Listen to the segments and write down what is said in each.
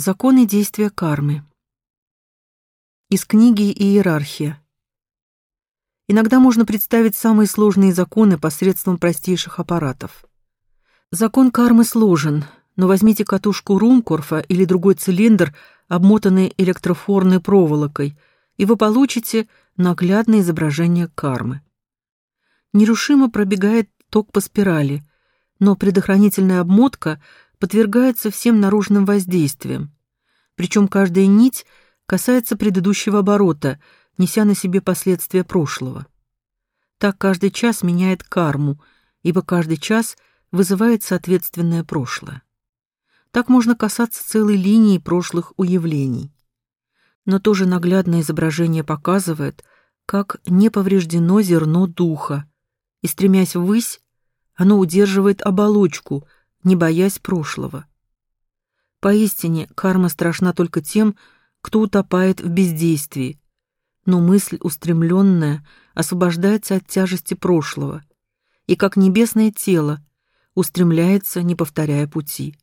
Законы действия кармы. Из книги «Иерархия». Иногда можно представить самые сложные законы посредством простейших аппаратов. Закон кармы сложен, но возьмите катушку Румкорфа или другой цилиндр, обмотанный электрофорной проволокой, и вы получите наглядное изображение кармы. Нерушимо пробегает ток по спирали, но предохранительная обмотка подвергается всем наружным воздействиям. Причем каждая нить касается предыдущего оборота, неся на себе последствия прошлого. Так каждый час меняет карму, ибо каждый час вызывает соответственное прошлое. Так можно касаться целой линии прошлых уявлений. Но тоже наглядное изображение показывает, как не повреждено зерно духа, и, стремясь ввысь, оно удерживает оболочку — не боясь прошлого. Поистине, карма страшна только тем, кто утопает в бездействии, но мысль устремленная освобождается от тяжести прошлого и, как небесное тело, устремляется, не повторяя пути.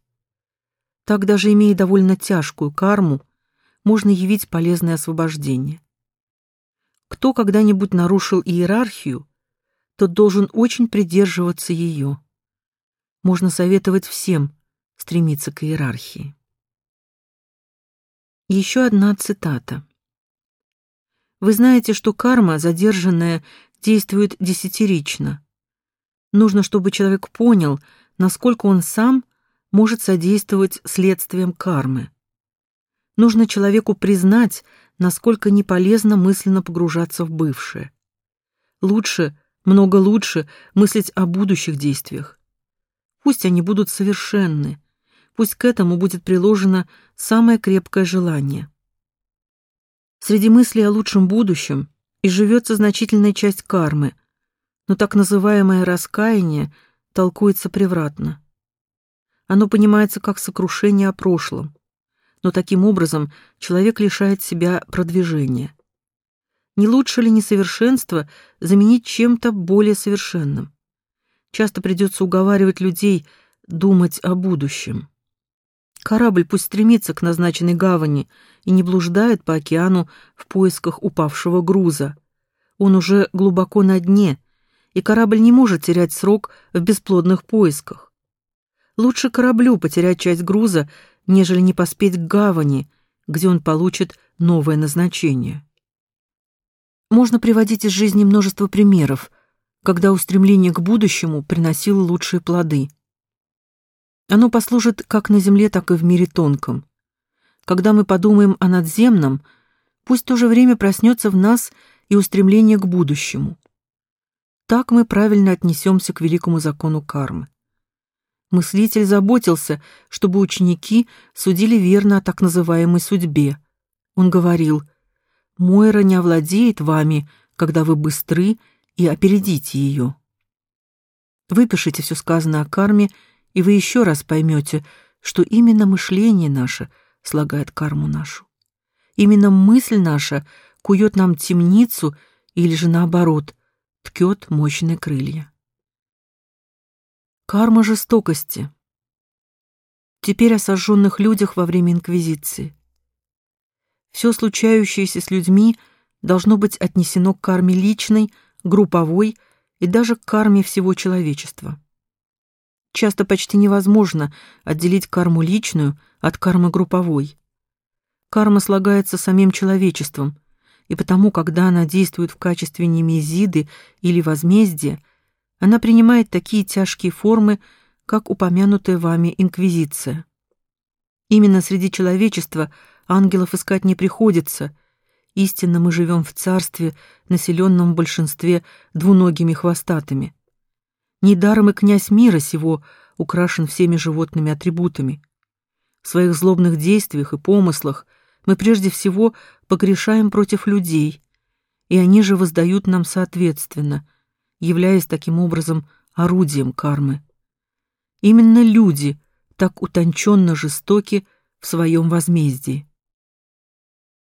Так даже имея довольно тяжкую карму, можно явить полезное освобождение. Кто когда-нибудь нарушил иерархию, тот должен очень придерживаться ее можно советовать всем стремиться к иерархии. Еще одна цитата. Вы знаете, что карма, задержанная, действует десятирично. Нужно, чтобы человек понял, насколько он сам может содействовать следствиям кармы. Нужно человеку признать, насколько не полезно мысленно погружаться в бывшее. Лучше, много лучше мыслить о будущих действиях. Пусть они будут совершенны, пусть к этому будет приложено самое крепкое желание. Среди мыслей о лучшем будущем и живется значительная часть кармы, но так называемое раскаяние толкуется превратно. Оно понимается как сокрушение о прошлом, но таким образом человек лишает себя продвижения. Не лучше ли несовершенство заменить чем-то более совершенным? Часто придется уговаривать людей думать о будущем. Корабль пусть стремится к назначенной гавани и не блуждает по океану в поисках упавшего груза. Он уже глубоко на дне, и корабль не может терять срок в бесплодных поисках. Лучше кораблю потерять часть груза, нежели не поспеть к гавани, где он получит новое назначение. Можно приводить из жизни множество примеров, когда устремление к будущему приносило лучшие плоды. Оно послужит как на земле, так и в мире тонком. Когда мы подумаем о надземном, пусть в то же время проснется в нас и устремление к будущему. Так мы правильно отнесемся к великому закону кармы. Мыслитель заботился, чтобы ученики судили верно о так называемой судьбе. Он говорил, «Мойра не овладеет вами, когда вы быстры и опередите ее. Выпишите все сказанное о карме, и вы еще раз поймете, что именно мышление наше слагает карму нашу. Именно мысль наша кует нам темницу или же наоборот, ткет мощные крылья. Карма жестокости. Теперь о сожженных людях во время Инквизиции. Все случающееся с людьми должно быть отнесено к карме личной, групповой и даже к карме всего человечества. Часто почти невозможно отделить карму личную от кармы групповой. Карма слагается самим человечеством, и потому, когда она действует в качестве немезиды или возмездия, она принимает такие тяжкие формы, как упомянутая вами инквизиция. Именно среди человечества ангелов искать не приходится, Истинно мы живем в царстве, населенном в большинстве двуногими хвостатыми. Недаром и князь мира сего украшен всеми животными атрибутами. В своих злобных действиях и помыслах мы прежде всего погрешаем против людей, и они же воздают нам соответственно, являясь таким образом орудием кармы. Именно люди так утонченно жестоки в своем возмездии.